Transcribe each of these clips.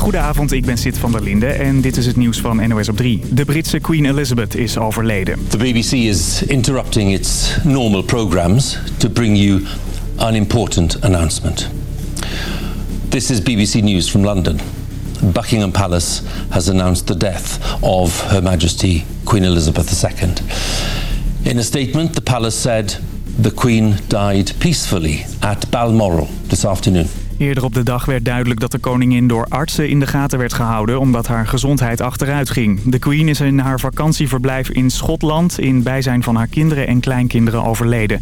Goedenavond, ik ben Sid van der Linde en dit is het nieuws van NOS op 3. De Britse Queen Elizabeth is overleden. The BBC is interrupting its normal programs to bring you an important announcement. This is BBC News from London. Buckingham Palace has announced the death of Her Majesty Queen Elizabeth II. In a statement, the palace said the Queen died peacefully at Balmoral this afternoon. Eerder op de dag werd duidelijk dat de koningin door artsen in de gaten werd gehouden... omdat haar gezondheid achteruit ging. De queen is in haar vakantieverblijf in Schotland... in bijzijn van haar kinderen en kleinkinderen overleden.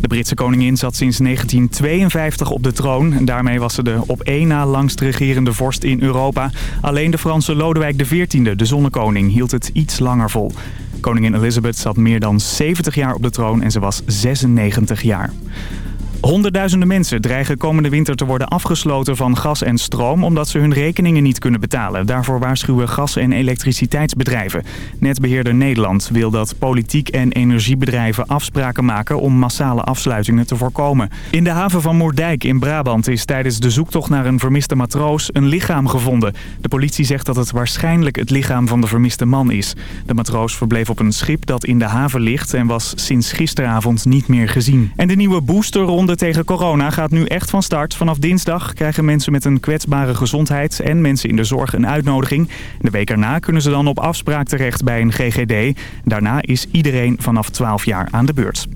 De Britse koningin zat sinds 1952 op de troon. En daarmee was ze de op één na langst regerende vorst in Europa. Alleen de Franse Lodewijk XIV, de zonnekoning, hield het iets langer vol. Koningin Elizabeth zat meer dan 70 jaar op de troon en ze was 96 jaar. Honderdduizenden mensen dreigen komende winter te worden afgesloten van gas en stroom... omdat ze hun rekeningen niet kunnen betalen. Daarvoor waarschuwen gas- en elektriciteitsbedrijven. Netbeheerder Nederland wil dat politiek en energiebedrijven afspraken maken... om massale afsluitingen te voorkomen. In de haven van Moerdijk in Brabant is tijdens de zoektocht naar een vermiste matroos... een lichaam gevonden. De politie zegt dat het waarschijnlijk het lichaam van de vermiste man is. De matroos verbleef op een schip dat in de haven ligt... en was sinds gisteravond niet meer gezien. En de nieuwe booster rond. Tegen corona gaat nu echt van start. Vanaf dinsdag krijgen mensen met een kwetsbare gezondheid en mensen in de zorg een uitnodiging. De week erna kunnen ze dan op afspraak terecht bij een GGD. Daarna is iedereen vanaf 12 jaar aan de beurt.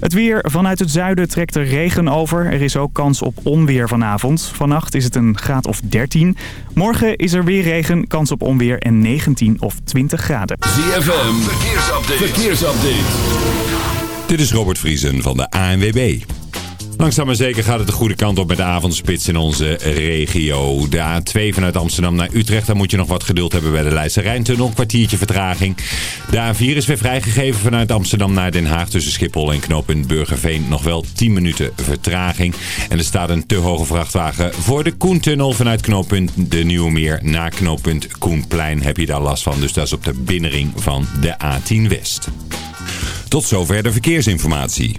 Het weer. Vanuit het zuiden trekt er regen over. Er is ook kans op onweer vanavond. Vannacht is het een graad of 13. Morgen is er weer regen, kans op onweer en 19 of 20 graden. ZFM. Verkeersupdate. Verkeersupdate. Dit is Robert Vriesen van de ANWB. Langzaam maar zeker gaat het de goede kant op met de avondspits in onze regio. De A2 vanuit Amsterdam naar Utrecht, daar moet je nog wat geduld hebben bij de Leidse Rijntunnel. Kwartiertje vertraging. De A4 is weer vrijgegeven vanuit Amsterdam naar Den Haag tussen Schiphol en knooppunt Burgerveen. Nog wel 10 minuten vertraging. En er staat een te hoge vrachtwagen voor de Koentunnel vanuit knooppunt De Nieuwe Meer naar knooppunt Koenplein heb je daar last van. Dus dat is op de binnenring van de A10 West. Tot zover de verkeersinformatie.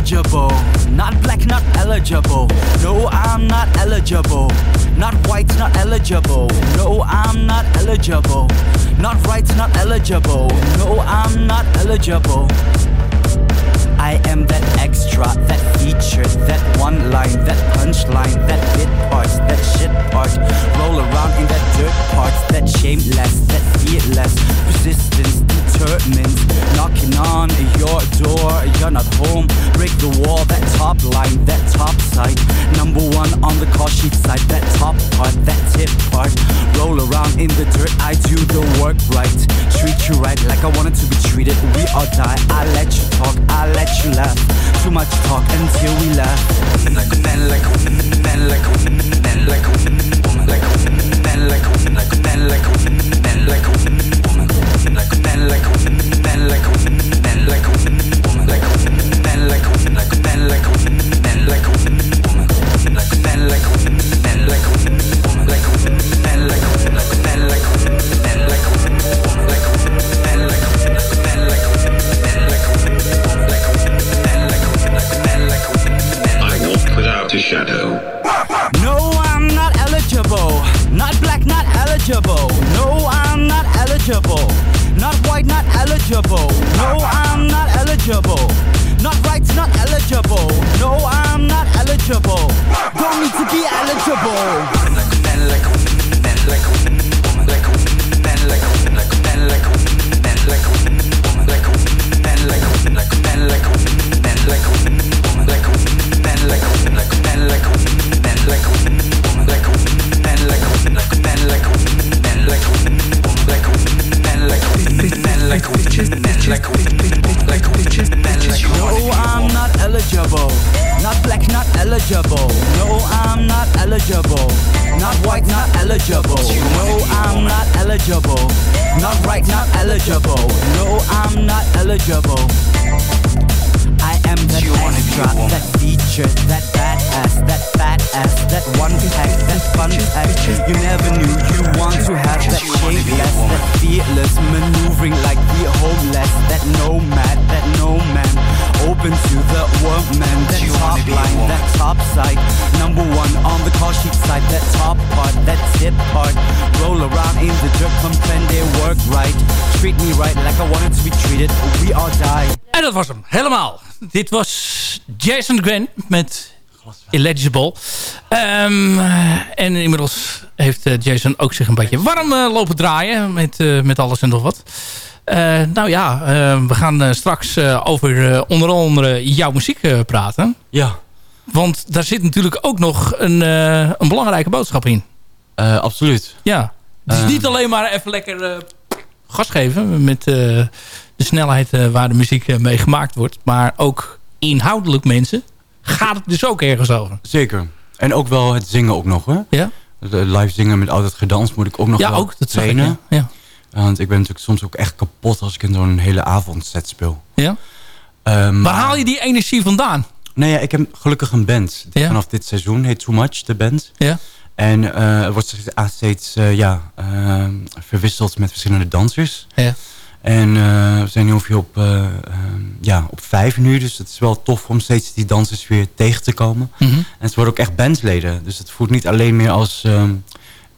eligible. Not black, not eligible. No, I'm not eligible. Not white, not eligible. No, I'm not eligible. Not right, not eligible. No, I'm not eligible. I am that extra, that feature, that one line, that punchline, that bit part, that shit part. Roll around in that dirt part, that shameless, that fearless. Resistance determines, knocking on your door, you're not home. Break the wall, that top line, that top side. Number one on the call sheet side, that top part, that tip part. Roll around in the dirt, I do the work right. Treat you right like I wanted to be treated. We all die. I let you talk, I let you laugh. Too much talk until we laugh. Like a man, like a woman. Like I wanted to be treated, we all die. En dat was hem, helemaal. Dit was Jason Gwen met Illegible. Ehm, en inmiddels heeft eh, Jason ook zich een beetje warm eh, lopen draaien met, eh, met alles en nog wat. Eh, nou ja, we gaan eh, straks eh, over onder andere jouw muziek eh, praten. Ja, Want daar zit natuurlijk ook nog een, eh, een belangrijke boodschap in. eh, absoluut. Ja, het is Eh. niet alleen maar even lekker eh, gas geven met eh, de snelheid eh, waar de muziek eh, mee gemaakt wordt. Maar ook inhoudelijk mensen gaat het dus ook ergens over. Zeker. En ook wel het zingen ook nog, hè? Ja, live zingen met al dat gedans moet ik ook nog ja wel ook. Dat ik, trainen. ja. Ja. Want ik ben natuurlijk soms ook echt kapot als ik in zo'n hele avond set speel. ja. Eh, Waar haal je die energie vandaan? Nee, ja, ik heb gelukkig een band. Ja. Vanaf dit seizoen heet Too Much, de band. Ja. En eh, het wordt steeds, ah, steeds eh, ja, eh, verwisseld met verschillende dansers. Ja. En we zijn nu ongeveer op, eh, eh, ja, op vijf nu. Dus het is wel tof om steeds die dansers weer tegen te komen. Mhm. En het worden ook echt bandleden. Dus het voelt niet alleen meer als... ehm,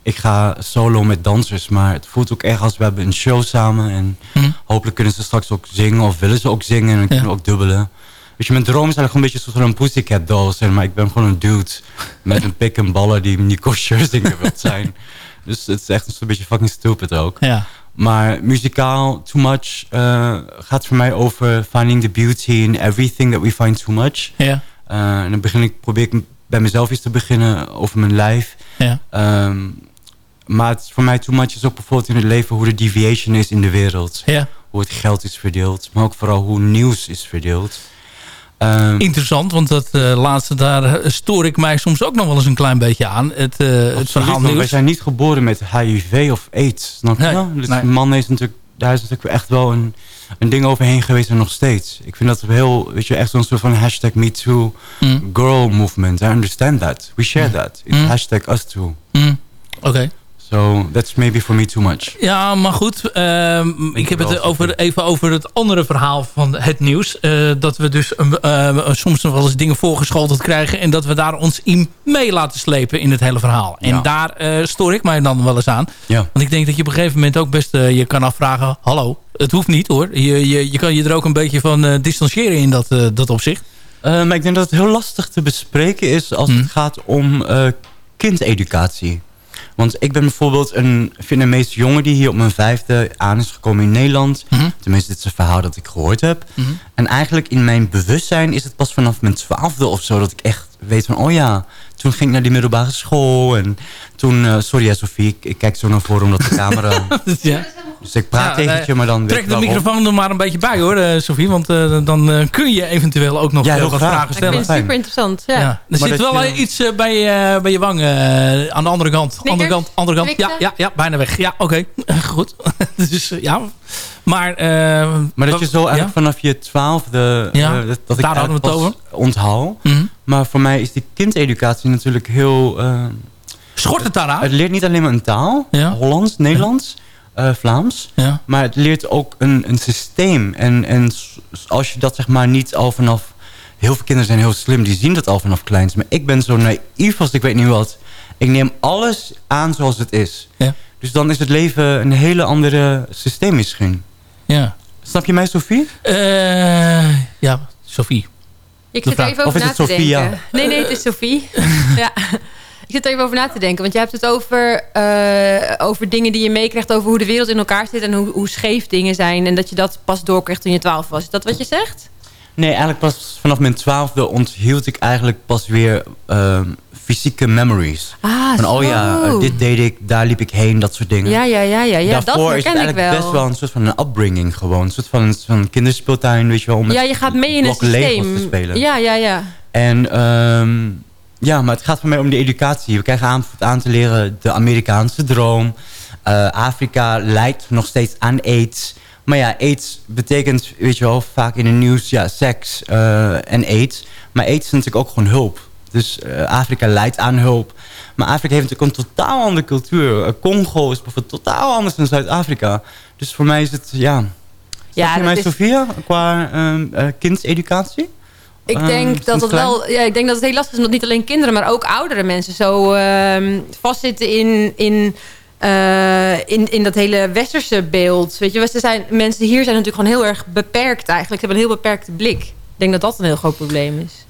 ik ga solo met dansers. Maar het voelt ook echt als we hebben een show samen. En Mhm. hopelijk kunnen ze straks ook zingen. Of willen ze ook zingen. En dan kunnen we ook dubbelen. Weet je, mijn droom is eigenlijk gewoon een beetje van een pussycat doll zijn. Maar ik ben gewoon een dude met een pik en ballen die Nico Scherzinger wil zijn. Dus het is echt een beetje fucking stupid ook. Ja. Maar muzikaal, Too Much eh, gaat voor mij over finding the beauty in everything that we find too much. Ja. Eh, en dan begin ik, probeer ik bij mezelf eens te beginnen over mijn lijf. Ja. Ehm, maar het, is voor mij too much is ook bijvoorbeeld in het leven hoe de deviation is in de wereld. Ja. Hoe het geld is verdeeld. Maar ook vooral hoe nieuws is verdeeld. Ehm, Interessant, want dat eh, laatste daar stoor ik mij soms ook nog wel eens een klein beetje aan. Het, eh, het verhaal want Wij nieuws. zijn niet geboren met HIV of AIDS. Snap je? Nee, wel? Dus nee. man is natuurlijk, daar is natuurlijk echt wel een, een ding overheen geweest en nog steeds. Ik vind dat heel, weet je, echt zo'n soort van hashtag MeToo Mm. girl movement. I understand that. We share that. It's Mm. hashtag us too. Mm. Oké. So that's maybe for me too much. Ja, maar goed. ehm, ik heb het over, even over het andere verhaal van het nieuws. Eh, dat we dus eh, soms nog wel eens dingen voorgeschoteld krijgen... en dat we daar ons in mee laten slepen in het hele verhaal. En Ja. daar eh, stoor ik mij dan wel eens aan. Ja. Want ik denk dat je op een gegeven moment ook best eh, je kan afvragen... hallo, het hoeft niet hoor. Je, je, je kan je er ook een beetje van distancieren in dat, dat opzicht. Maar ik denk dat het heel lastig te bespreken is als Hmm. het gaat om kindeducatie. Want ik ben bijvoorbeeld een Vietnamese jongen die hier op mijn vijfde aan is gekomen in Nederland. Mhm. Tenminste, dit is een verhaal dat ik gehoord heb. Mhm. En eigenlijk in mijn bewustzijn is het pas vanaf mijn twaalfde of zo dat ik echt weet van, oh ja, toen ging ik naar die middelbare school. En toen, eh, sorry hè Sophie, ik, ik kijk zo naar voren omdat de camera... ja. Dus ik praat Ja, tegen je, maar dan Trek de microfoon er maar een beetje bij hoor, eh, Sophie. Want eh, dan eh, kun je eventueel ook nog Ja, heel wat graag. vragen Ik Ik stellen. vind het super interessant. Ja. Ja. Er Maar zit wel je- iets bij, je bij je wang eh, aan de andere kant. Andere kant, andere kant. Ja, ja, ja, bijna weg. Ja, oké. Goed. dus ja. Maar, eh, Maar dat je zo eigenlijk ja? vanaf je twaalfde... Ja, dat, ik daar hadden we het onthaal. Mhm. Maar voor mij is die kindeducatie natuurlijk heel... eh, Schort het daaraan? het leert niet alleen maar een taal. Ja. Hollands, Nederlands, eh, Vlaams. Ja. Maar het leert ook een, een systeem. En, en als je dat zeg maar niet al vanaf... Heel veel kinderen zijn heel slim, die zien dat al vanaf kleins. Maar ik ben zo naïef als ik weet niet wat. Ik neem alles aan zoals het is. Ja. Dus dan is het leven een hele andere systeem misschien. Ja. Snap je mij, Sophie? Eh, ja, Sophie. Ik zit er even Of over is na het te Sophia? denken. Nee, nee, het is Sophie. ja. Ik zit er even over na te denken. Want je hebt het over, eh, over dingen die je meekrijgt... over hoe de wereld in elkaar zit... en hoe, hoe scheef dingen zijn. En dat je dat pas doorkreeg toen je twaalf was. Is dat wat je zegt? Nee, eigenlijk pas vanaf mijn twaalfde onthield ik eigenlijk pas weer ehm, fysieke memories. Ah, Van, oh ja, eh, dit deed ik, daar liep ik heen, dat soort dingen. Ja, ja, ja, ja. ja dat Daarvoor is het eigenlijk wel. best wel een soort van een upbringing gewoon. Een soort van een, van een kinderspeeltuin, weet je wel. Om ja, je gaat mee in Legos systeem. te spelen. Ja, ja, ja. En ehm, ja, maar het gaat voor mij om de educatie. We krijgen aanvoed aan te leren de Amerikaanse droom. Uh, Afrika lijdt nog steeds aan aids. Maar ja, aids betekent, weet je wel, vaak in het nieuws, ja, seks uh, en aids. Maar aids is natuurlijk ook gewoon hulp. Dus uh, Afrika lijdt aan hulp. Maar Afrika heeft natuurlijk een totaal andere cultuur. Congo is bijvoorbeeld totaal anders dan Zuid-Afrika. Dus voor mij is het, ja... Ja, je mij, is... Sofia, qua uh, kindseducatie? Ik Ehm, denk dat het wel. Ja, ik denk dat het heel lastig is omdat niet alleen kinderen, maar ook oudere mensen zo uh, vastzitten in. in uh, in, in dat hele westerse beeld. Weet je, zijn, mensen hier zijn natuurlijk gewoon heel erg beperkt eigenlijk. Ze hebben een heel beperkte blik. Ik denk dat dat een heel groot probleem is.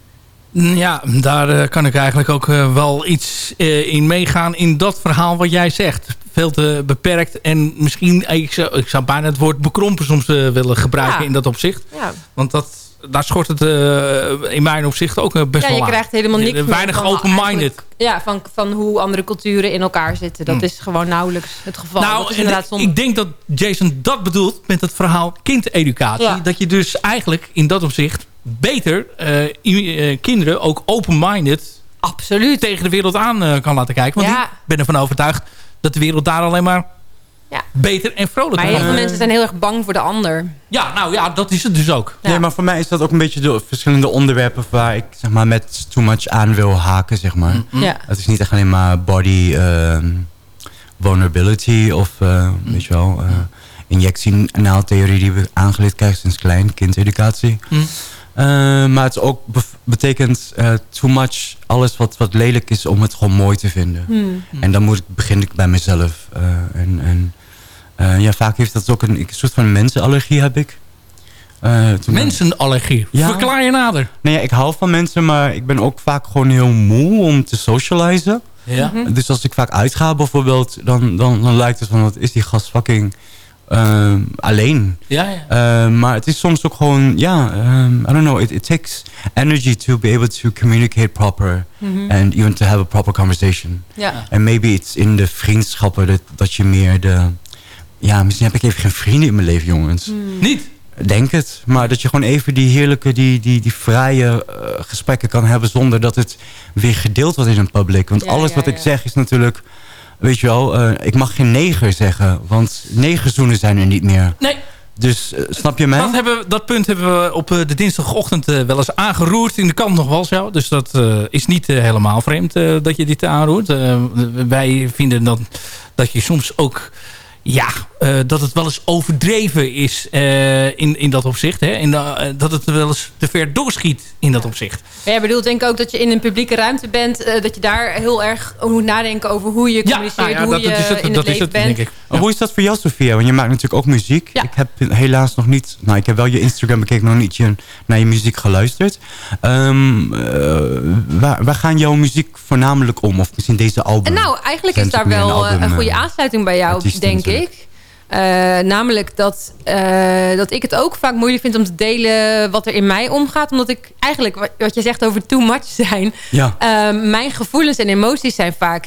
Ja, daar uh, kan ik eigenlijk ook uh, wel iets in meegaan in dat verhaal wat jij zegt. Veel te beperkt en misschien, ik zou, ik zou bijna het woord bekrompen soms willen gebruiken ja. in dat opzicht. Ja. Want dat, daar schort het in mijn opzicht ook best ja, wel je aan. krijgt helemaal niks Weinig open-minded. Ja, van, van hoe andere culturen in elkaar zitten. Dat hm. is gewoon nauwelijks het geval. Nou, inderdaad ik denk dat Jason dat bedoelt met het verhaal kindeducatie. Ja. Dat je dus eigenlijk in dat opzicht beter uh, uh, kinderen ook open-minded Absoluut. tegen de wereld aan kan laten kijken. Want ja. ik ben ervan overtuigd dat de wereld daar alleen maar ja. beter en vrolijker Maar heel veel mensen zijn heel erg bang voor de ander. Ja, nou ja, dat is het dus ook. Ja. Nee, maar voor mij is dat ook een beetje de verschillende onderwerpen... waar ik zeg maar, met too much aan wil haken, zeg maar. Mm -hmm. ja. Het is niet echt alleen maar body vulnerability of, weet je wel... injectienaaltheorie die we aangeleerd krijgen sinds klein, kindeducatie. Hm. Uh, maar het ook be betekent uh, too much, alles wat, wat lelijk is om het gewoon mooi te vinden. Hmm. En dan moet ik, begin ik bij mezelf. Uh, en en ja, vaak heeft dat ook een, een soort van mensenallergie heb ik. mensenallergie? Ja. Verklaar je nader. Nee, ja, ik hou van mensen, maar ik ben ook vaak gewoon heel moe om te socializen. Ja. Mhm. Mm -hmm. Dus als ik vaak uitga bijvoorbeeld, dan, dan, dan lijkt het van, wat is die gast fucking... Uh, alleen. Ja, ja. Uh, maar het is soms ook gewoon, ja, um, I don't know, it, it, takes energy to be able to communicate proper mm -hmm. and even to have a proper conversation. Ja. And maybe it's in de vriendschappen dat, dat je meer de, ja, misschien heb ik even geen vrienden in mijn leven, jongens. Mm. Niet? Denk het, maar dat je gewoon even die heerlijke, die, die, die vrije uh, gesprekken kan hebben zonder dat het weer gedeeld wordt in een publiek. Want ja, alles ja, wat ik zeg is natuurlijk weet je wel, uh, ik mag geen neger zeggen. Want negerzoenen zijn er niet meer. Nee. Dus uh, snap je mij? Dat, hebben, dat punt hebben we op uh, de dinsdagochtend wel eens aangeroerd. In de kant nog wel zo. Dus dat is niet helemaal vreemd dat je dit aanroert. wij vinden dan dat je soms ook... Ja, uh, dat het wel eens overdreven is uh, in, in dat opzicht. Hè? In de, uh, dat het wel eens te ver doorschiet in dat opzicht. Ja, bedoelt denk ik ook dat je in een publieke ruimte bent... dat je daar heel erg moet nadenken over hoe je communiceert... Ja, nou ja, hoe dat, je dat is het, in dat het is leven het, bent. denk ik. Ja. Hoe is dat voor jou, Sofia? Want je maakt natuurlijk ook muziek. Ja. Ik heb helaas nog niet... Nou, ik heb wel je Instagram bekeken, nog niet je, naar je muziek geluisterd. Um, waar, waar gaan jouw muziek voornamelijk om? Of misschien deze album? Nou, eigenlijk is daar wel een, album, een goede aansluiting bij jou, denk ik. Uh, namelijk dat, uh, dat ik het ook vaak moeilijk vind om te delen wat er in mij omgaat. Omdat ik eigenlijk, wat, wat je zegt over too much zijn. Ja. Uh, mijn gevoelens en emoties zijn vaak...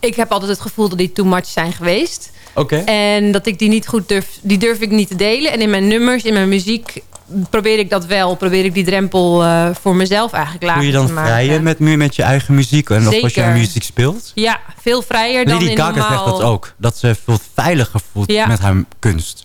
Ik heb altijd het gevoel dat die too much zijn geweest. Oké. Okay. En dat ik die niet goed durf... Die durf ik niet te delen. En in mijn nummers, in mijn muziek probeer ik dat wel. Probeer ik die drempel uh, voor mezelf eigenlijk lager Doe je dan te maken. vrijer met, met je eigen muziek en of als je muziek speelt? Ja, veel vrijer dan Lady in Gaga normaal... zegt dat ook. Dat ze veel veiliger voelt Ja. met haar kunst.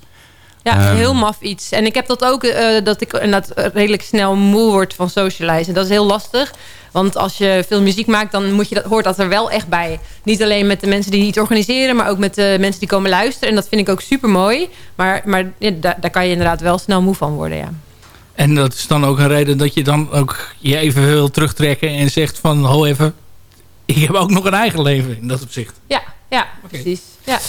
Ja, Um, heel maf iets. En ik heb dat ook, uh, dat ik inderdaad redelijk snel moe word van socializen. En dat is heel lastig. Want als je veel muziek maakt, dan moet je dat, hoort dat er wel echt bij. Niet alleen met de mensen die het organiseren, maar ook met de mensen die komen luisteren. En dat vind ik ook super mooi. Maar, maar ja, daar, daar kan je inderdaad wel snel moe van worden, ja. En dat is dan ook een reden dat je dan ook je even wil terugtrekken en zegt van, ho even, ik heb ook nog een eigen leven in dat opzicht. Ja, ja okay. precies. Ja.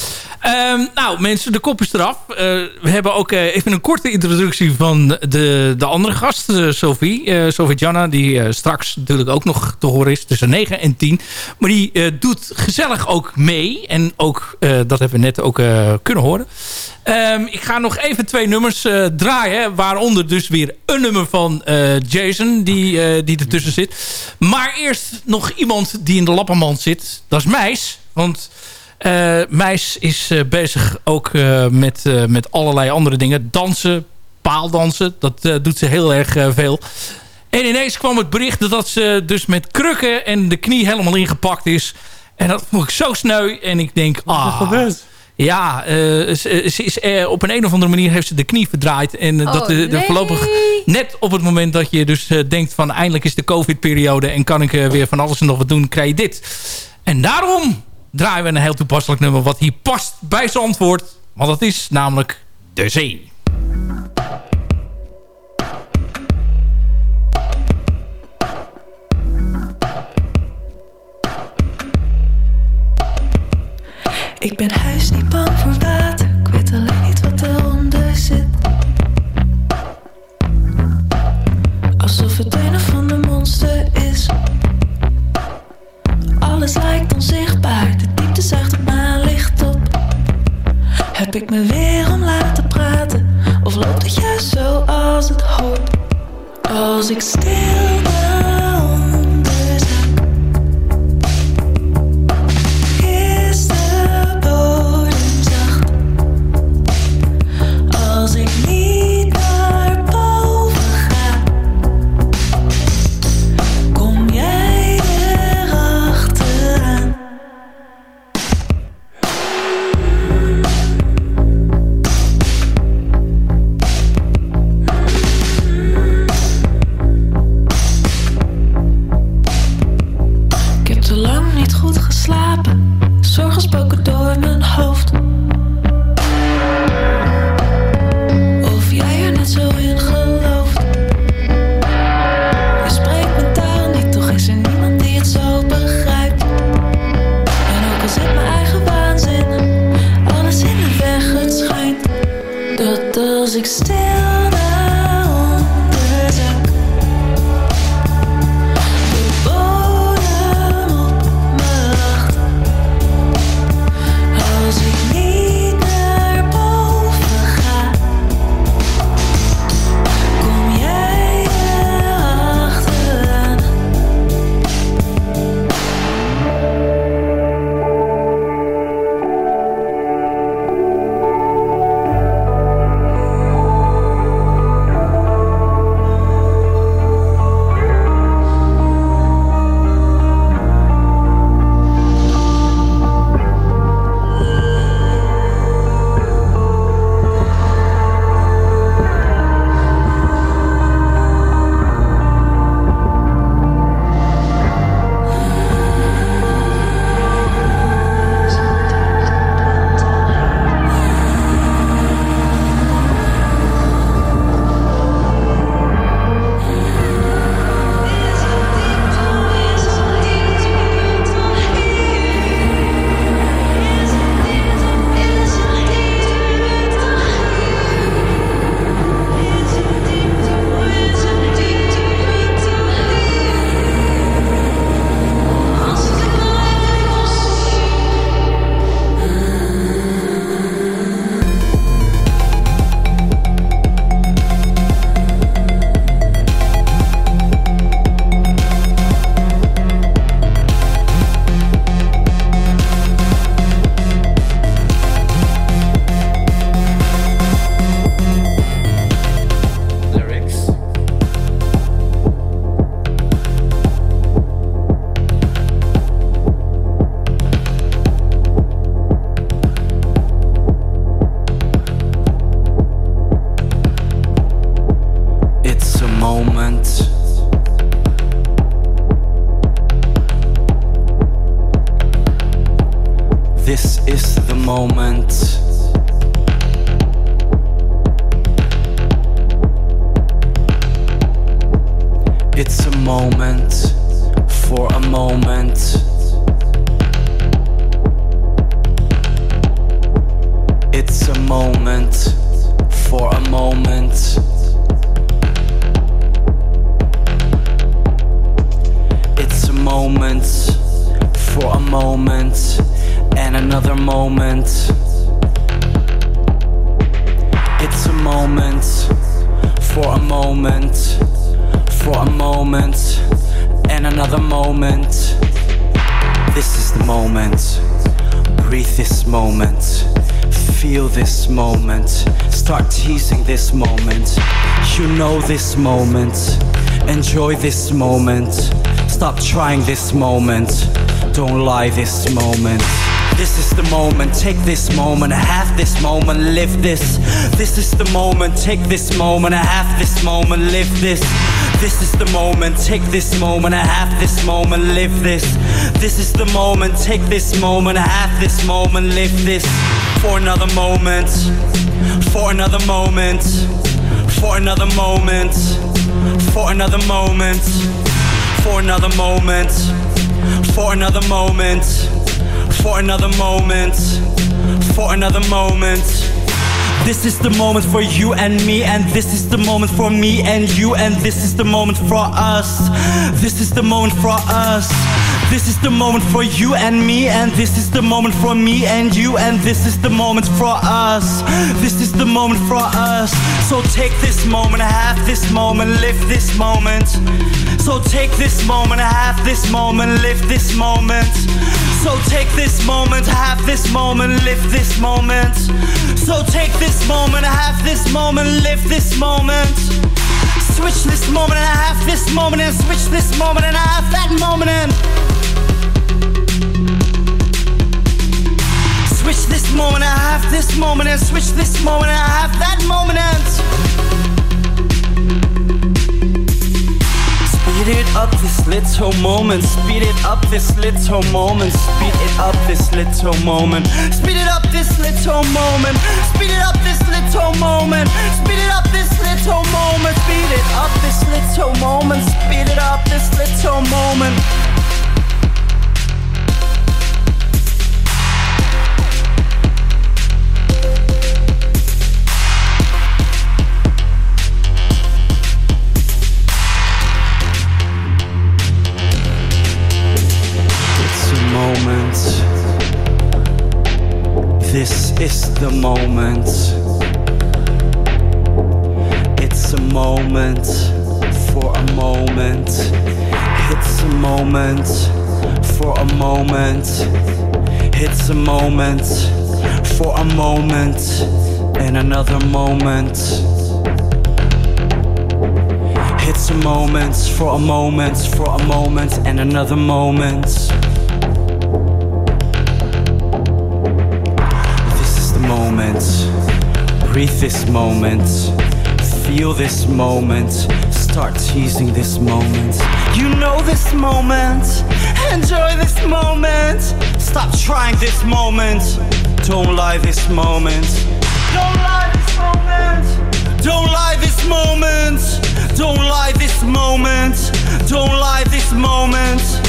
Um, nou mensen, de kop is eraf. Uh, we hebben ook uh, even een korte introductie van de, de andere gast, uh, Sophie. Sophie Janna, die straks natuurlijk ook nog te horen is tussen 9 en 10. Maar die doet gezellig ook mee. En ook, dat hebben we net ook kunnen horen. Um, ik ga nog even twee nummers draaien. Waaronder dus weer een nummer van Jason, die, die ertussen zit. Maar eerst nog iemand die in de lappenmand zit. Dat is Meis. Want... Uh, Meis is uh, bezig ook uh, met, met allerlei andere dingen. Dansen, paaldansen, dat doet ze heel erg veel. En ineens kwam het bericht dat ze dus met krukken en de knie helemaal ingepakt is. En dat vond ik zo sneu. En ik denk, ah... Ja, eh, ze, ze is, eh, op een, een of andere manier heeft ze de knie verdraaid. En eh, dat Oh, de, de nee. voorlopig net op het moment dat je dus eh, denkt van eindelijk is de covid-periode en kan ik eh, weer van alles en nog wat doen, krijg je dit. En daarom draaien we een heel toepasselijk nummer wat hier past bij zijn antwoord. Want dat is namelijk de zee. Ik ben huis niet bang voor water, ik weet alleen niet wat eronder zit. Alsof het een of ander monster is. Alles lijkt onzichtbaar, de diepte zuigt mijn licht op. Heb ik me weer om laten praten, of loopt het juist zo als het hoort? Als ik stil onderzak, spoken door mijn hoofd. Of jij er net zo in gelooft. Je spreekt mijn taal niet, toch is er niemand die het zo begrijpt. En ook al zit mijn eigen waanzin alles in de weg, het schijnt dat als ik stil this moment. Enjoy this moment. Stop trying this moment. Don't lie this moment. This is the moment, take this moment, have this moment, live this. This is the moment, take this moment, have this moment, live this. This is the moment, take this moment, have this moment, live this. This is the moment, take this moment, have this moment, live this. For another moment, for another moment, for another moment, for another moment, for another moment, for another moment, for another moment, for another moment. This is the moment for you and me, and this is the moment for me and you, and this is the moment for us. This is the moment for us. This is the moment for you and me, and this is the moment for me and you, and this is the moment for us. This is the moment for us. So take this moment, have this moment, live this moment. So take this moment, have this moment, live this moment. So take this moment, have this moment, live this moment. So take this moment, have this moment, live this moment. Switch this moment and have this moment and switch this moment and have that moment and switch this moment and have this moment and switch this moment and have that moment Speed it up this little moment, speed it up this little moment, speed it up this little moment, speed it up this little moment, speed it up this little moment, speed it up this little moment, speed it up this little moment, speed it up this little moment. This is the moment. It's a moment for a moment. It's a moment for a moment. It's a moment for a moment and another moment. It's a moment for a moment for a moment and another moment. Breathe this moment. Feel this moment. Start teasing this moment. You know this moment. Enjoy this moment. Stop trying this moment. Don't lie this moment. Don't lie this moment. Don't lie this moment. Don't lie this moment. Don't lie this moment.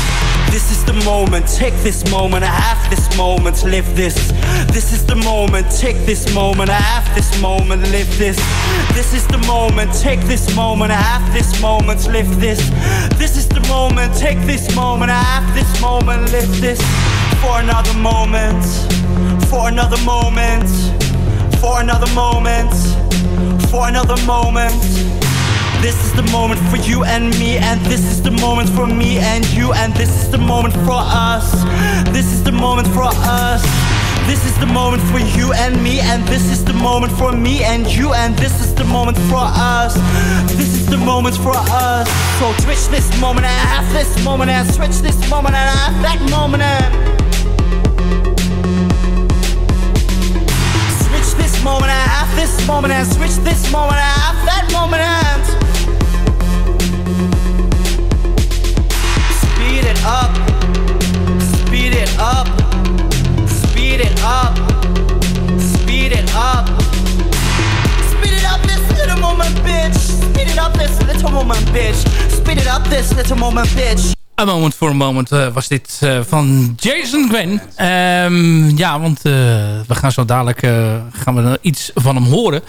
This is the moment, take this moment, I have this moment, live this. This is the moment, take this moment, I have this moment, live this. This is the moment, take this moment, I have this moment, live this. This is the moment, take this moment, I have this moment, live this. For another moment, for another moment, for another moment, for another moment. This is the moment for you and me, and this is the moment for me and you, and this is the moment for us. This is the moment for us. This is the moment for you and me, and this is the moment for me and you, and this is the moment for us. This is the moment for us. So switch this moment and have this moment, and switch this moment and have that moment. And switch this moment and have this moment, and switch this moment and have that moment. And up, speed it up, speed it up, speed it up. Speed it up this little moment, bitch. Speed it up this little moment, bitch. Speed it up this little moment, bitch. A Moment for a Moment eh, was dit eh, van Jason Gwen. Ehm, ja, want eh, we gaan zo dadelijk gaan we iets van hem horen.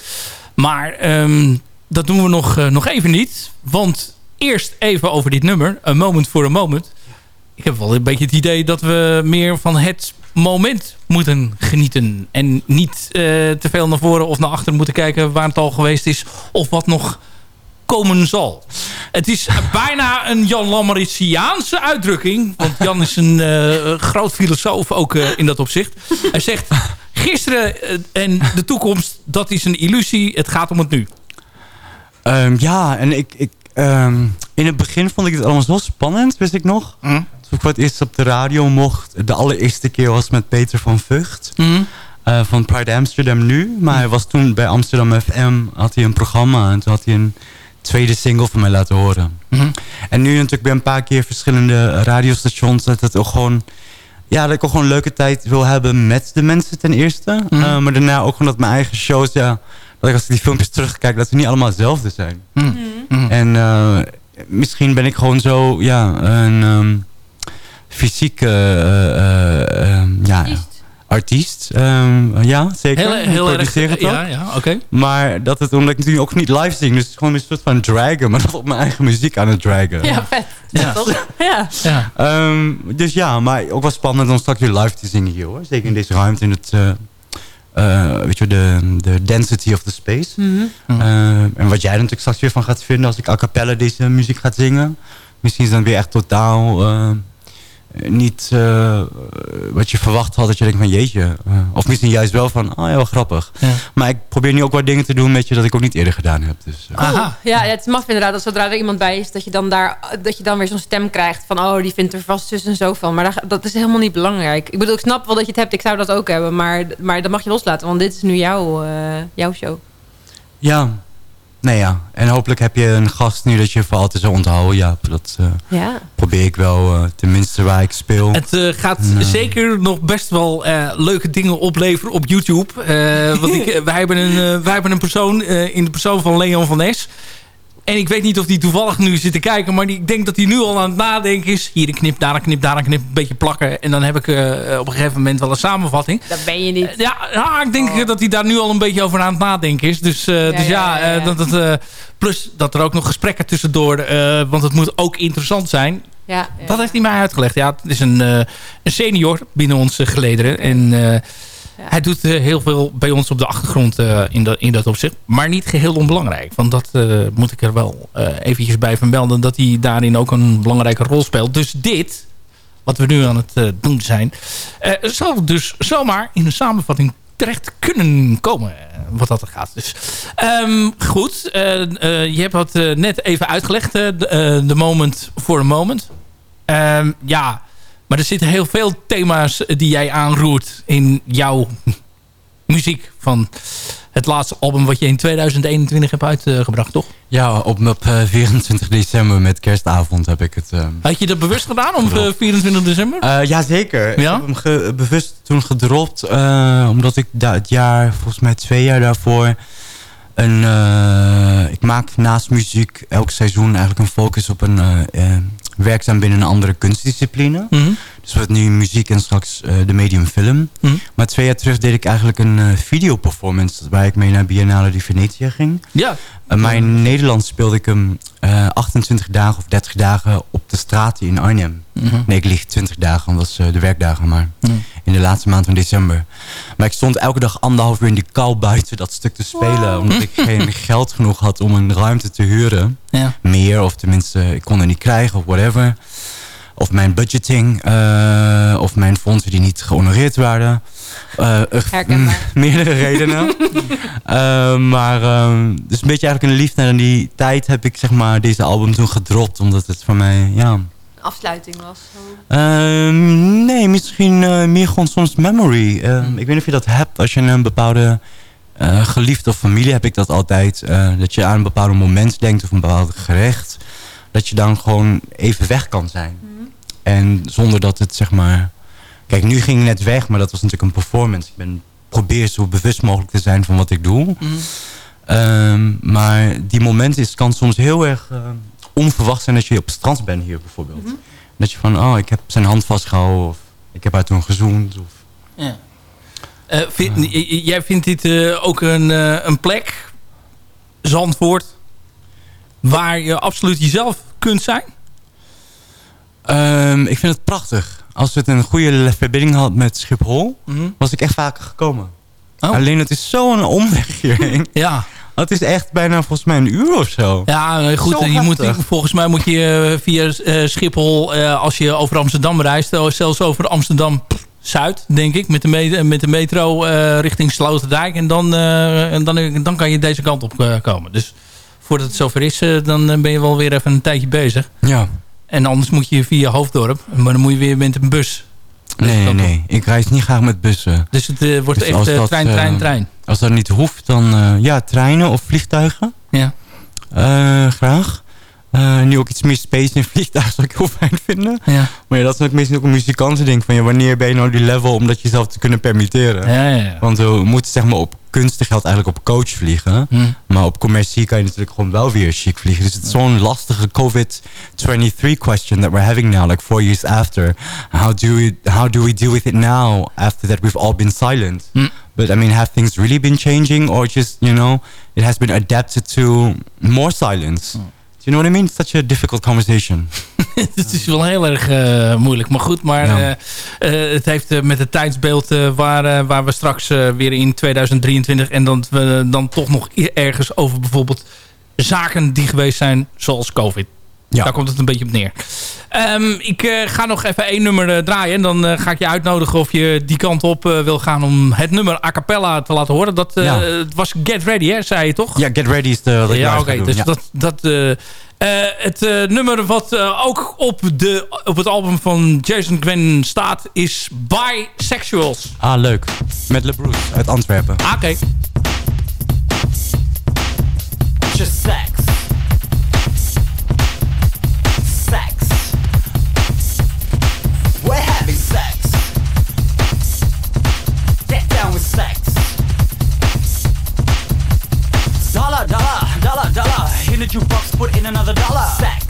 Maar ehm, dat doen we nog, nog even niet. Want eerst even over dit nummer. A Moment for a Moment. Ik heb wel een beetje het idee dat we meer van het moment moeten genieten. En niet eh, te veel naar voren of naar achteren moeten kijken waar het al geweest is. Of wat nog komen zal. Het is bijna een Jan Lammericiaanse uitdrukking. Want Jan is een eh, groot filosoof ook eh, in dat opzicht. Hij zegt, gisteren en de toekomst, dat is een illusie. Het gaat om het nu. Ehm, ja, en ik, ik, ehm, in het begin vond ik het allemaal zo spannend, wist ik nog. Mhm. Toen ik voor het eerst op de radio mocht. De allereerste keer was met Peter van Vught. Mhm. eh, van Pride Amsterdam nu. Maar hij was toen bij Amsterdam FM. Had hij een programma. En toen had hij een tweede single van mij laten horen. Mhm. En nu natuurlijk bij een paar keer verschillende radiostations. Dat het ook gewoon... Ja, dat ik ook gewoon een leuke tijd wil hebben met de mensen ten eerste. Mhm. Eh, maar daarna ook gewoon dat mijn eigen shows... Ja, dat ik als ik die filmpjes terugkijk... dat ze niet allemaal hetzelfde zijn. En eh, misschien ben ik gewoon zo... Ja, een ehm, fysieke... eh, eh, ehm, ja, artiest. Ehm, ja, zeker. Heel, erg. het ook. Ja, ja, oké. Maar dat het, omdat ik natuurlijk ook niet live zing. Dus het is gewoon een soort van dragen. Maar dat op mijn eigen muziek aan het dragen. Ja, vet. Ja. Toch? Ja. Ja. Ehm, dus ja, maar ook wel spannend om straks weer live te zingen hier hoor. Zeker in deze ruimte, in het, eh, eh, weet je, de, de density of the space. Mhm. Eh, en wat jij er natuurlijk straks weer van gaat vinden als ik a cappella deze muziek ga zingen. Misschien is het dan weer echt totaal eh, niet eh, wat je verwacht had. Dat je denkt van jeetje. eh, of misschien juist wel van, oh ja, wel grappig. Ja. Maar ik probeer nu ook wat dingen te doen met je dat ik ook niet eerder gedaan heb. Dus, eh. Aha. Ja, het is maf inderdaad dat zodra er iemand bij is... dat je dan, daar, dat je dan weer zo'n stem krijgt van... oh, die vindt er vast zus en zo van. Maar dat, dat is helemaal niet belangrijk. Ik bedoel, ik snap wel dat je het hebt. Ik zou dat ook hebben. Maar, maar dat mag je loslaten. Want dit is nu jouw, eh, jouw show. Ja, nee ja. En hopelijk heb je een gast nu dat je voor altijd zou onthouden. Ja, dat eh, Ja. probeer ik wel. eh, tenminste waar ik speel. Het eh, gaat zeker nog best wel eh, leuke dingen opleveren op YouTube. Eh, want ik, wij, hebben een, wij hebben een persoon eh, in de persoon van Leon van Nes. En ik weet niet of die toevallig nu zit te kijken. Maar die, ik denk dat hij nu al aan het nadenken is. Hier een knip, daar een knip, daar een knip. Een beetje plakken. En dan heb ik eh, op een gegeven moment wel een samenvatting. Dat ben je niet. Eh, Ja, ik denk eh, dat hij daar nu al een beetje over aan het nadenken is. Dus ja, dus ja, ja, ja, ja. eh, dat eh, plus dat er ook nog gesprekken tussendoor... eh, want het moet ook interessant zijn. Dat heeft hij mij uitgelegd. Ja, het is een, eh, een senior binnen onze gelederen. En eh, hij doet eh, heel veel bij ons op de achtergrond eh, in, dat, in dat opzicht. Maar niet geheel onbelangrijk. Want dat eh, moet ik er wel eventjes bij vermelden. Dat hij daarin ook een belangrijke rol speelt. Dus dit, wat we nu aan het doen zijn... zal dus zomaar in een samenvatting terecht kunnen komen. wat dat er gaat. Dus, ehm, goed, je hebt eh, net even uitgelegd. de, moment for a moment. Ehm, ja, maar er zitten heel veel thema's die jij aanroert in jouw muziek van het laatste album wat je in 2021 hebt uitgebracht, toch? Ja, op, op eh, 24 december met kerstavond heb ik het... eh, Had je dat bewust gedaan om eh, 24 december? Eh, ja, zeker. Ja? Ik heb hem bewust toen gedropt. eh, omdat ik da- het jaar, volgens mij twee jaar daarvoor... Een, eh, ik maak naast muziek elk seizoen eigenlijk een focus op een... eh, eh, werkzaam binnen een andere kunstdiscipline. Mhm. Dus wordt nu muziek en straks eh, de medium film. Mhm. Maar twee jaar terug deed ik eigenlijk een eh, videoperformance... waar ik mee naar Biennale di Venezia ging. Ja. Uh, maar in Nederland speelde ik hem eh, 28 dagen of 30 dagen op de straten in Arnhem. Mhm. Nee, ik lieg 20 dagen, want dat is eh, de werkdagen maar. Mhm. In de laatste maand van december. Maar ik stond elke dag anderhalf uur in die kou buiten dat stuk te spelen. Omdat ik geen geld genoeg had om een ruimte te huren. Ja. Meer, of tenminste, ik kon er niet krijgen of whatever. Of mijn budgeting, eh, of mijn fondsen die niet gehonoreerd waren. Herkenbaar. meerdere redenen. Eh, maar ehm, dus een beetje eigenlijk een liefde naar die tijd heb ik zeg maar deze album toen gedropt. Omdat het voor mij, ja... Afsluiting was. Ehm, nee, misschien meer gewoon soms memory. Ehm, Ik weet niet of je dat hebt als je een bepaalde geliefde of familie heb ik dat altijd. dat je aan een bepaald moment denkt of een bepaald gerecht. Dat je dan gewoon even weg kan zijn. En zonder dat het zeg maar... Kijk, nu ging ik net weg, maar dat was natuurlijk een performance. Ik ben, probeer zo bewust mogelijk te zijn van wat ik doe. Ehm, maar die momenten is, kan soms heel erg eh, onverwacht zijn dat je op het strand bent hier bijvoorbeeld. Dat je van, oh, ik heb zijn hand vastgehouden of ik heb haar toen gezoend. Of, Ja. Eh, vind- jij vindt dit eh, ook een, een plek, Zandvoort, waar je absoluut jezelf kunt zijn? Ehm, ik vind het prachtig. Als het een goede verbinding had met Schiphol, Mhm. was ik echt vaker gekomen. Oh. Alleen het is zo'n omweg hierheen. Ja. Het is echt bijna volgens mij een uur of zo. Ja, goed. Zo Je moet, volgens mij moet je eh, via eh, Schiphol, eh, als je over Amsterdam reist, zelfs over Amsterdam Zuid, denk ik, met de, me- met de metro richting Sloterdijk. En dan, en dan, dan kan je deze kant op komen. Dus voordat het zover is, dan ben je wel weer even een tijdje bezig. Ja. En anders moet je via Hoofddorp. Maar dan moet je weer met een bus. Nee, nee, nee. Ik reis niet graag met bussen. Dus het eh, wordt Dus echt eh, dat, trein, eh, trein, trein. Als dat niet hoeft, dan ja, treinen of vliegtuigen. Ja. Graag. Eh, nu ook iets meer space in vliegtuigen zou ik heel fijn vinden. Ja. Maar ja, dat is ook meestal ook een muzikanten ding van ja, wanneer ben je nou die level om dat jezelf te kunnen permitteren. Ja, ja. Want we moeten zeg maar op kunstig geld eigenlijk op coach vliegen. Hm. Maar op commercie kan je natuurlijk gewoon wel weer chic vliegen. Dus het is zo'n lastige COVID-23 question that we're having now, like four years after. How do we, how do we deal with it now after that we've all been silent? Hm. But I mean, have things really been changing or just, you know, it has been adapted to more silence? Do you know what I mean? Such a difficult conversation. het is wel heel erg eh, moeilijk. Maar goed, maar Ja. eh, eh, het heeft met het tijdsbeeld waar, waar we straks weer in 2023... en dat we dan toch nog ergens over bijvoorbeeld zaken die geweest zijn, zoals COVID. Ja. Daar komt het een beetje op neer. Ehm, ik eh, ga nog even één nummer eh, draaien. En dan eh, ga ik je uitnodigen of je die kant op eh, wil gaan... om het nummer a cappella te laten horen. Dat eh, Ja. het was Get Ready, hè, zei je toch? Ja, Get Ready is de ja, oké. Dus Ja. dat, dat, het eh, nummer wat ook op, de, op het album van Jason Gwen staat is Bisexuals. Ah, leuk. Met LeBruce uit Antwerpen. Ah, Oké. Just. Sex. In the jukebox, put in another dollar. Sex.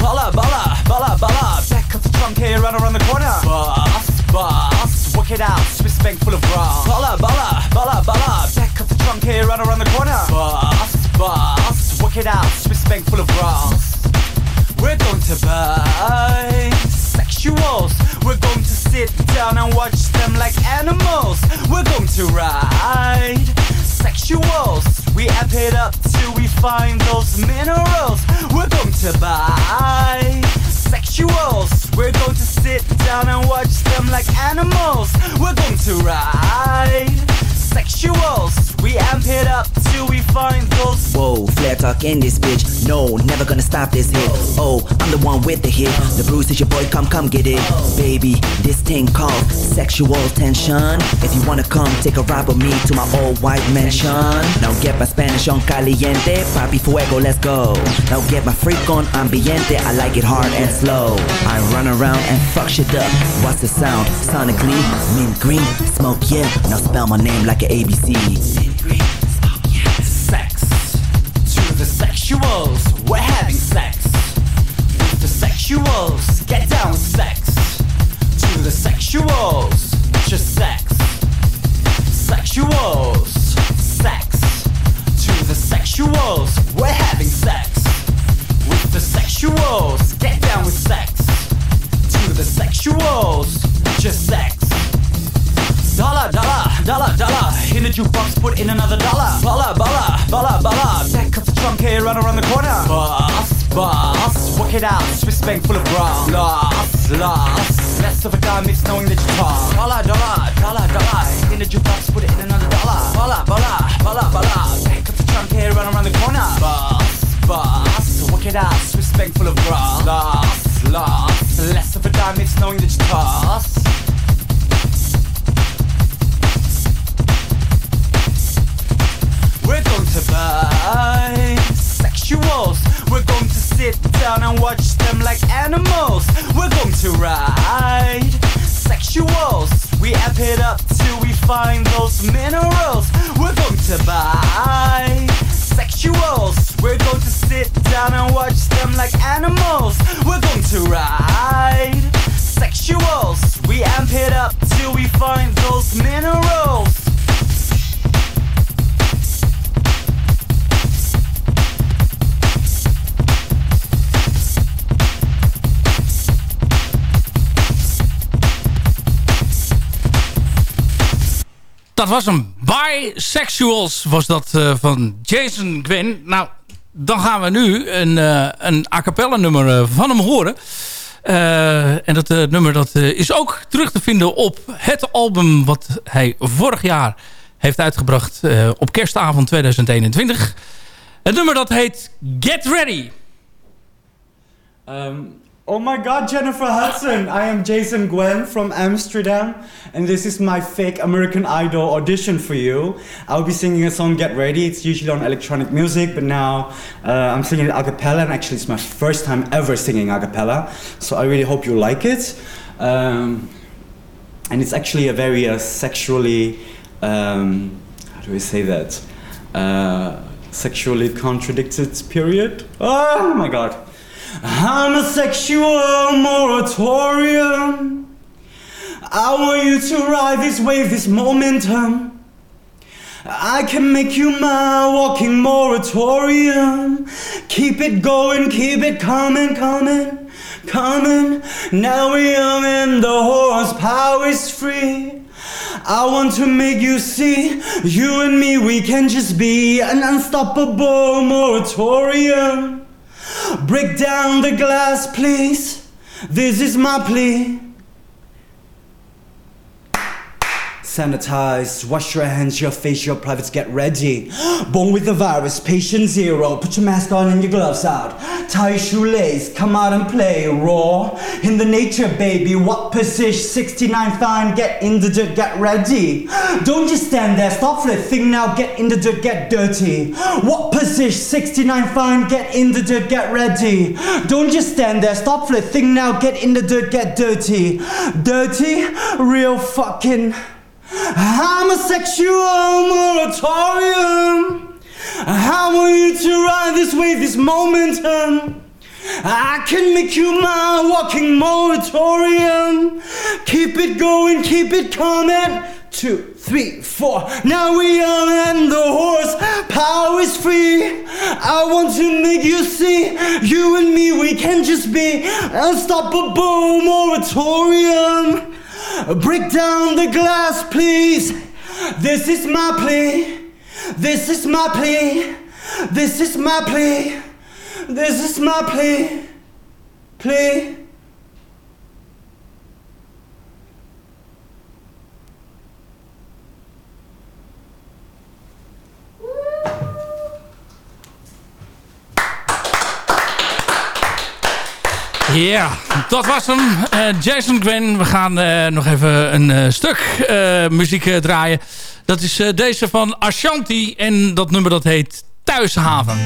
Balla, balla, balla, balla. Back up the trunk here, run around the corner. Boss, boss, work it out. Swiss bank full of bras. Balla, balla, balla, balla. Back up the trunk here, run around the corner. Boss, boss, work it out. Swiss bank full of bras. We're going to buy sexuals. We're going to sit down and watch them like animals. We're going to ride sexuals. We amp it up till we find those minerals. We're going to buy sexuals. We're going to sit down and watch them like animals. We're going to ride sexuals. We amp it up till we find those Whoa, flare talk in this bitch. No, never gonna stop this hit. Oh, I'm the one with the hit. The bruise is your boy, come, come get it. Baby, this thing called sexual tension. If you wanna come, take a ride with me to my old white mansion. Now get my Spanish on caliente, papi fuego, let's go. Now get my freak on ambiente, I like it hard and slow. I run around and fuck shit up. What's the sound? Sonically, mint green, smoke yeah. Now spell my name like an ABC. sex to the sexuals. We're having sex with the sexuals. Get down with sex to the sexuals. Just sex. Sexuals. Sex to the sexuals. We're having sex with the sexuals. Get down with sex to the sexuals. Just sex. Dollar, dollar, dollar, dollar. In the jukebox, put in another dollar. Balla, balla, balla, balla. Back up the trunk here, run around the corner. Boss, boss, work it out. Swiss bank full of bras. Lost, lost. Less of a dime, it's knowing that you talk. Dollar, dollar, dollar, dollar. In the jukebox, put it in another dollar. Balla, balla, balla, balla. Back up the trunk here, run around the corner. Boss, boss, work it out. Swiss bank full of bras. Lost, lost. Less of a dime, it's knowing that you toss. Down and watch them like animals. We're going to ride sexuals. We amp it up till we find those minerals. We're going to buy sexuals. We're going to sit down and watch them like animals. We're going to ride sexuals. We amp it up till we find those minerals. Dat was een Bisexuals was dat eh, van Jason Gwen. Nou, dan gaan we nu een, eh, een a cappella nummer eh, van hem horen. En dat nummer dat, is ook terug te vinden op het album wat hij vorig jaar heeft uitgebracht op kerstavond 2021. Het nummer dat heet Get Ready. Um, oh my god, Jennifer Hudson. I am Jason Gwen from Amsterdam, and this is my fake American Idol audition for you. I'll be singing a song, Get Ready. It's usually on electronic music, but now uh, I'm singing it a cappella, and actually, it's my first time ever singing a cappella. So I really hope you like it. Um, and it's actually a very uh, sexually, um, how do we say that? Uh, sexually contradicted period. Oh my god. I'm a sexual moratorium. I want you to ride this wave, this momentum. I can make you my walking moratorium. Keep it going, keep it coming, coming, coming. Now we are in the horsepower is free. I want to make you see, you and me, we can just be an unstoppable moratorium. Break down the glass, please. This is my plea. Sanitize, wash your hands, your face, your privates, get ready. Born with the virus, patient zero. Put your mask on and your gloves out. Tie your shoelace, come out and play. Raw in the nature, baby. What position? 69 fine, get in the dirt, get ready. Don't just stand there, stop the now, get in the dirt, get dirty. What position? 69 fine, get in the dirt, get ready. Don't just stand there, stop the now, get in the dirt, get dirty. Dirty, real fucking. I'm a sexual moratorium. I want you to ride this wave, this momentum. I can make you my walking moratorium. Keep it going, keep it coming. Two, three, four. Now we are in the horse. Power is free. I want to make you see. You and me, we can just be unstoppable moratorium. Break down the glass, please. This is my plea. This is my plea. This is my plea. This is my plea. Plea. Ja, dat was hem. Eh, Jason Gwen. We gaan eh, nog even een eh, stuk muziek draaien. Dat is deze van Ashanti. En dat nummer dat heet Thuishaven.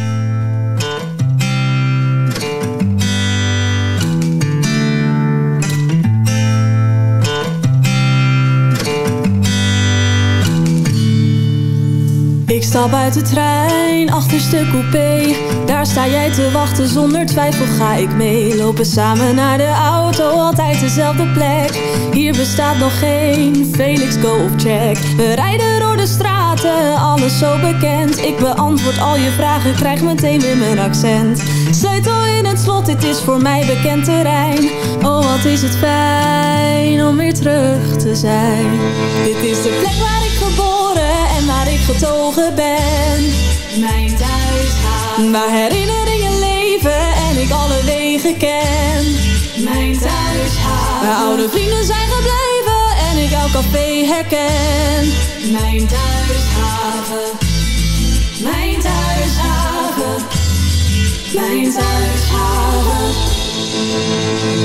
Ik stap uit de trein, achterste coupé. Daar sta jij te wachten, zonder twijfel ga ik mee. Lopen samen naar de auto, altijd dezelfde plek. Hier bestaat nog geen Felix Go of Check. We rijden door de straten, alles zo bekend. Ik beantwoord al je vragen, krijg meteen weer mijn accent. Sleutel in het slot, dit is voor mij bekend terrein. Oh, wat is het fijn om weer terug te zijn. Dit is de plek waar ik waar ik getogen ben. Mijn thuishaven. Waar herinneringen leven en ik alle wegen ken. Mijn thuishaven. Waar oude vrienden zijn gebleven en ik elk café herken. Mijn thuishaven. Mijn thuishaven. Mijn thuishaven.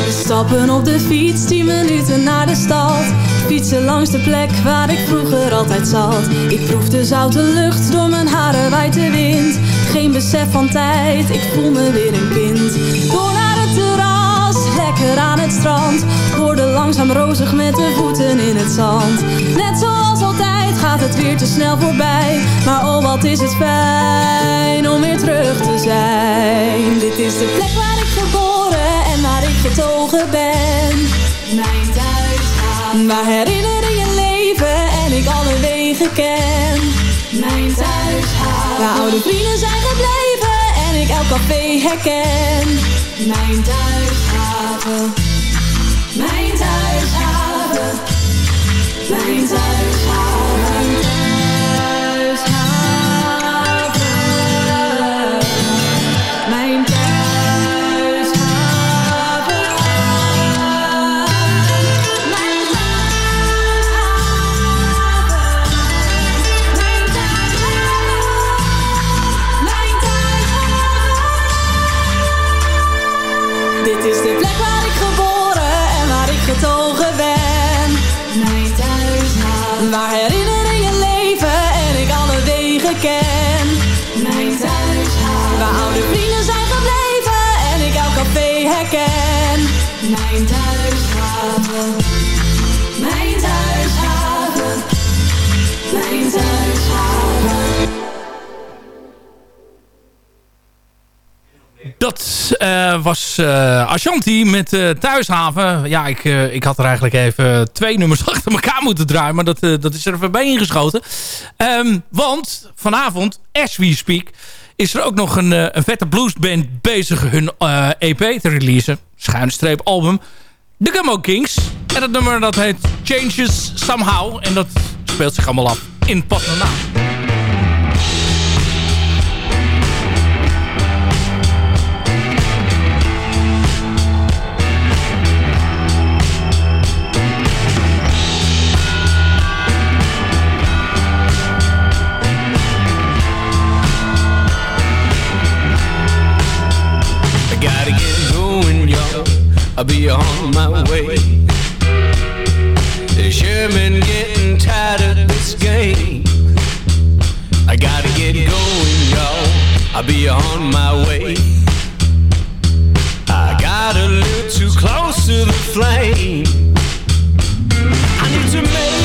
Stappen op de fiets, 10 minuten naar de stad. Fietsen langs de plek waar ik vroeger altijd zat. Ik proef de zoute lucht, door mijn haren waait de wind. Geen besef van tijd, ik voel me weer een kind. Door naar het terras, lekker aan het strand. Word langzaam rozig met de voeten in het zand. Net zoals altijd gaat het weer te snel voorbij. Maar oh wat is het fijn om weer terug te zijn. Dit is de plek waar ik geboren en waar ik getogen ben. Mijn thuishaven. Waar herinneringen leven en ik alle wegen ken. Mijn thuishaven. Waar oude vrienden zijn gebleven en ik elk café herken. Mijn thuishaven. Mijn thuishaven. Mijn thuishaven. Eh, was eh, Ashanti met eh, Thuishaven. Ja, ik, ik had er eigenlijk even twee nummers achter elkaar moeten draaien. Maar dat, dat is er even bij ingeschoten. Ehm, want vanavond, as we speak... is er ook nog een, een vette bluesband bezig hun EP te releasen. Schuine streep album. The Gummo Kings. En dat nummer dat heet Changes Somehow. En dat speelt zich allemaal af in Patna. I'll be on my way. Sherman getting tired of this game. I gotta get going, y'all. I'll be on my way. I got a little too close to the flame. I need to make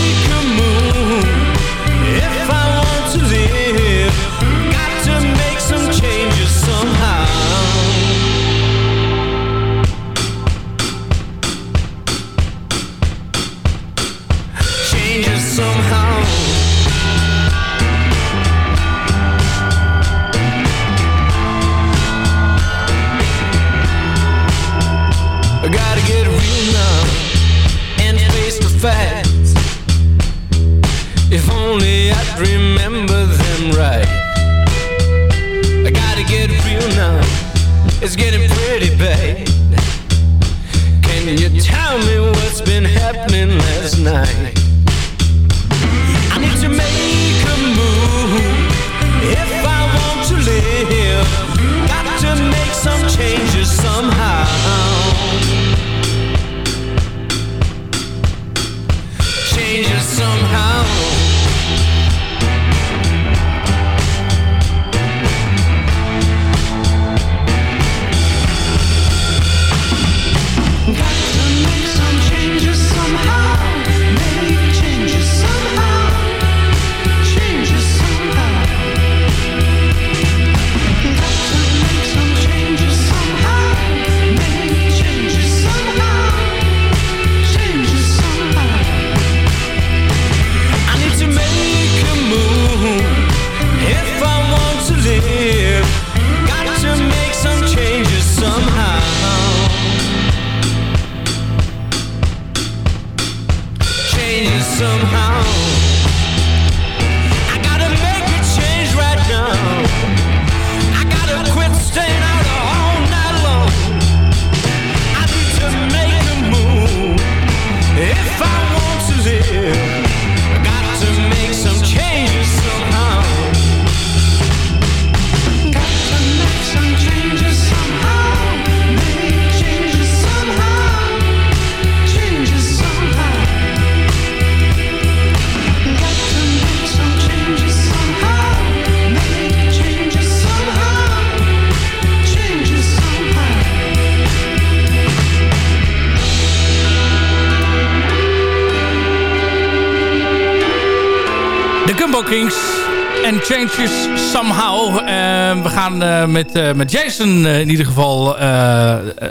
Changes Somehow. Eh, we gaan eh, met, eh, met Jason in ieder geval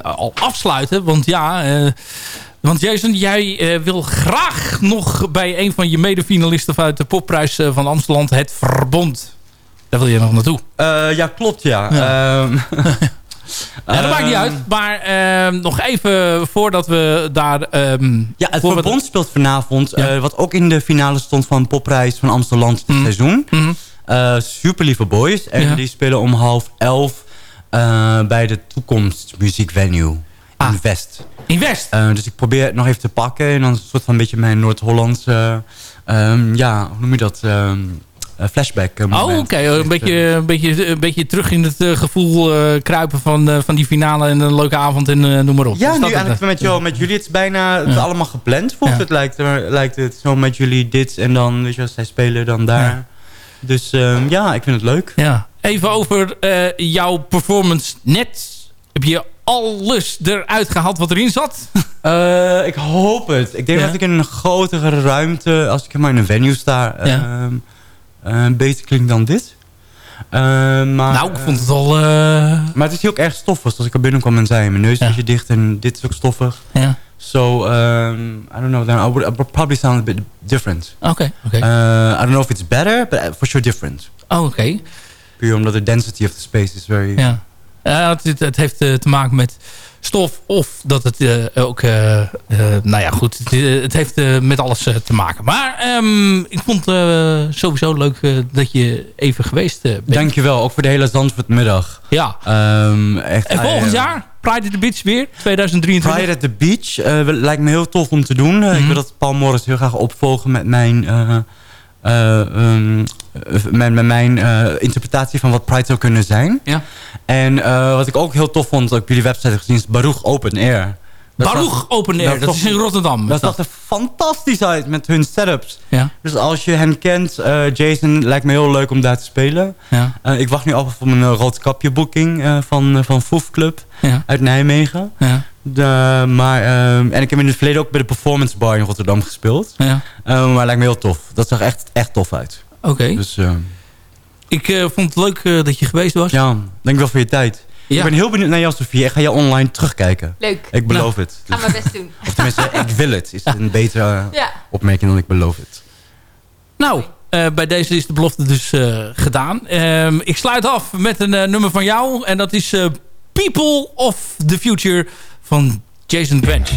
al afsluiten. Want ja, want Jason, jij wil graag nog bij een van je medefinalisten uit de popprijs van Amsterdam, het Verbond. Daar wil je nog naartoe. Ja, klopt ja. Ja. Ehm, Ja, dat maakt niet ehm, uit. Maar ehm, nog even voordat we daar... Ja, het we- verbond speelt vanavond. wat ook in de finale stond van Popprijs van Amsterdam dit Mhm. seizoen. Eh, super lieve boys. En Ja. die spelen om half elf eh, bij de Toekomst Muziek Venue in West. In West? Eh, dus ik probeer het nog even te pakken. En dan een soort van een beetje mijn Noord-Hollandse... ehm, ja, hoe noem je dat? Eh, flashback Oh, moment. oké. Een, beetje, een, beetje, een beetje terug in het gevoel eh, kruipen van, van die finale en een leuke avond en noem maar op. Ja, nu het, eigenlijk met, jou, met jullie. Het is bijna het allemaal gepland. Volgens Ja. het lijkt, er, lijkt het zo met jullie dit en dan, weet je, als zij spelen dan daar. Ja. Dus ehm, ja, ik vind het leuk. Ja. Even over eh, jouw performance net. Heb je alles eruit gehaald wat erin zat? Eh, ik hoop het. Ik denk Ja. dat ik in een grotere ruimte, als ik maar in een venue sta, Ja. ehm, eh, beter klink dan dit. Eh, maar, nou, ik vond het al... Maar het is heel ook erg stoffig. Zoals ik er binnenkwam en zei, mijn neus is beetje dicht en dit is ook stoffig. Ja. So, um, I don't know, then I would, I would probably sound a bit different. Oké, oké. Uh, I don't know if it's better, but for sure different. Oh, oké. Puur omdat de density of the space is very... Ja. Ja, het, het, het heeft eh, te maken met stof of dat het eh, ook... eh, eh, nou ja, goed. Het, het heeft eh, met alles te maken. Maar ehm, ik vond het eh, sowieso leuk eh, dat je even geweest bent. Dankjewel, ook voor de hele Zandvoortmiddag. Ja. Um, echt, En volgend jaar? Pride at the Beach weer? 2023? Pride at the Beach eh, lijkt me heel tof om te doen. Eh, Mhm. Ik wil dat Paul Morris heel graag opvolgen met mijn, eh, eh, ehm, eh, met, met mijn interpretatie van wat Pride zou kunnen zijn. Ja. En wat ik ook heel tof vond, dat ik op jullie website heb gezien, is Baruch Open Air. Baruch Open Air, dat is in Rotterdam. Dat zag er fantastisch uit met hun setups. Ja. Dus als je hen kent, eh, Jason, lijkt me heel leuk om daar te spelen. Ja. Eh, ik wacht nu af op mijn uh, roodkapje boeking eh, van, van Foef Club Ja. uit Nijmegen. De, maar, en ik heb in het verleden ook bij de Performance Bar in Rotterdam gespeeld. Ja. Eh, maar lijkt me heel tof. Dat zag echt, echt tof uit. Oké. Dus eh, Ik eh, vond het leuk eh, dat je geweest was. ja, dankjewel voor je tijd. Ja. Ik ben heel benieuwd naar jou, Sofie. Ik ga je online terugkijken. Leuk. Ik beloof Nou, het. Ga mijn best doen. Of tenminste, ik wil het. Is een betere Ja. opmerking dan ik beloof het. Nou, eh, bij deze is de belofte dus eh, gedaan. Ehm, ik sluit af met een eh, nummer van jou. En dat is People of the Future van Jason Branch.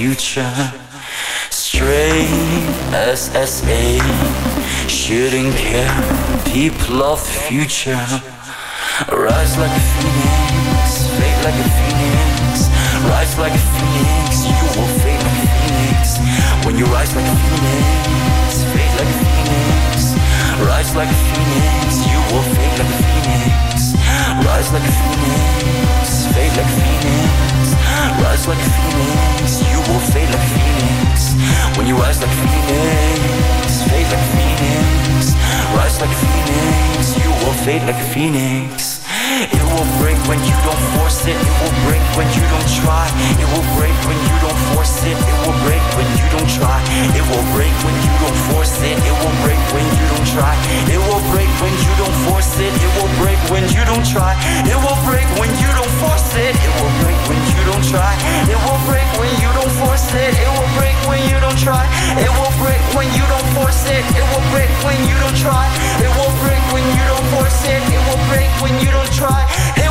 Future, straight SSA, shouldn't care. People the future. Rise like a phoenix, fade like a phoenix. Rise like a phoenix, you will fade like a phoenix. When you rise like a phoenix, fade like a phoenix. Rise like a phoenix, you will fade like a phoenix. Rise like a phoenix, fade like phoenix. Rise like phoenix, you will fade like phoenix. When you rise like phoenix, fade like phoenix. Rise like phoenix. You will fade like a phoenix. It will break when you don't force it. It will break when you don't try. It will break when you don't force it. It will break when you don't try. It will break when you don't force it. It will break when you don't try. It will break when you don't force it. It will break when you don't try. It will break when you don't force it. It will break when you don't try. It will break when you don't force it. It will break when you don't try. It will break when you don't force it. It will break when you don't try. It will break when you don't force it. Break when you don't try.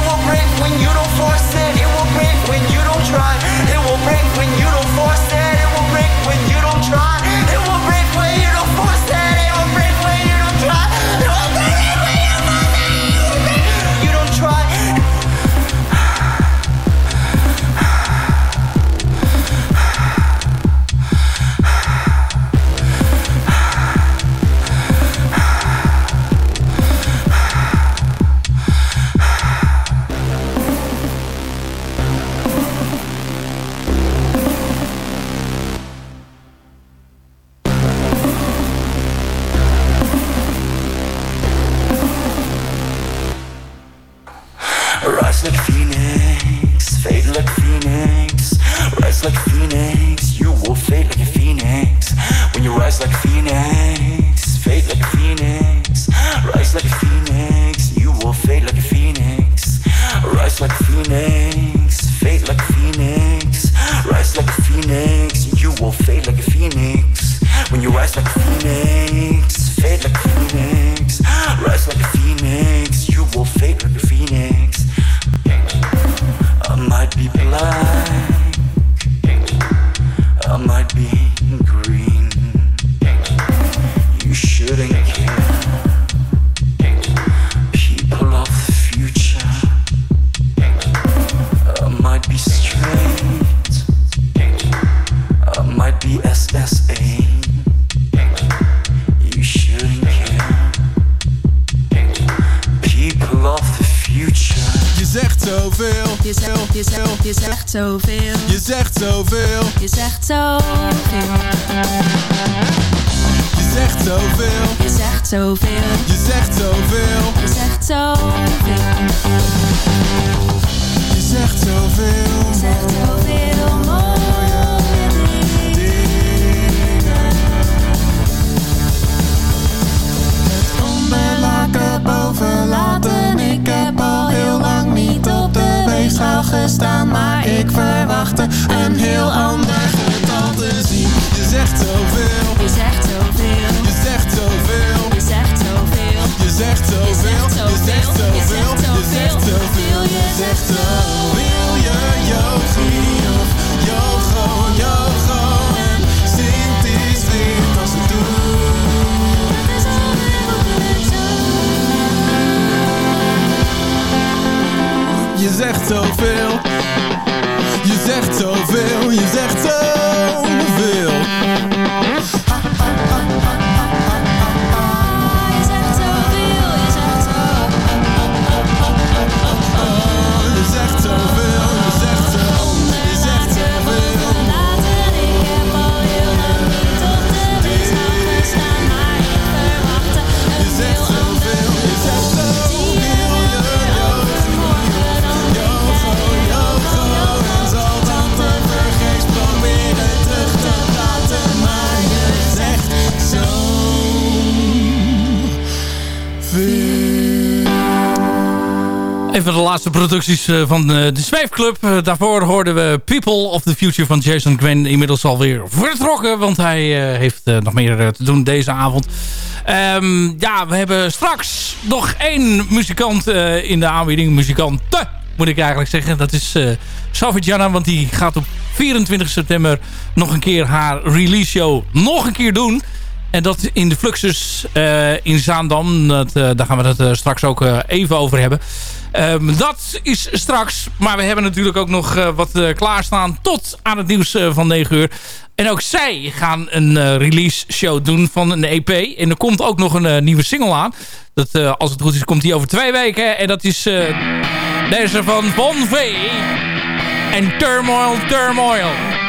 Zegt zoveel. Je zegt, je zegt, je zegt zoveel. Je zegt zoveel. Je zegt zoveel. Je zegt zoveel. Je zegt zoveel. Je zegt zoveel. Je zegt zoveel. Je zegt zoveel. Je zegt zoveel mooie weegschaal gestaan. Maar ik verwachtte een heel ander getal te zien. Je zegt zoveel. Je zegt zoveel. Je zegt zoveel. Je zegt zoveel. Je zegt zoveel. Je zegt zoveel. Je zegt zoveel. Je zegt zoveel. Wil je yogi of yogo, yogo en zegt zoveel. Je zegt zoveel. Je zegt zoveel. De laatste producties eh, van eh, de Zweefclub. Eh, Daarvoor hoorden we People of the Future van Jason Gwen. Inmiddels alweer vertrokken, want hij heeft nog meer te doen deze avond. Ehm, ja, we hebben straks nog één muzikant in de aanbieding. Muzikante, moet ik eigenlijk zeggen. Dat is Janna, want die gaat op 24 september nog een keer haar release show nog een keer doen. En dat in de Fluxus in Zaandam. Dat, daar gaan we het straks ook even over hebben. Ehm, dat is straks. Maar we hebben natuurlijk ook nog eh, wat eh, klaarstaan tot aan het nieuws eh, van 9 uur. En ook zij gaan een release show doen van een EP. En er komt ook nog een nieuwe single aan. Dat, als het goed is, komt die over twee weken. En dat is deze van Bon V. En Turmoil, Turmoil.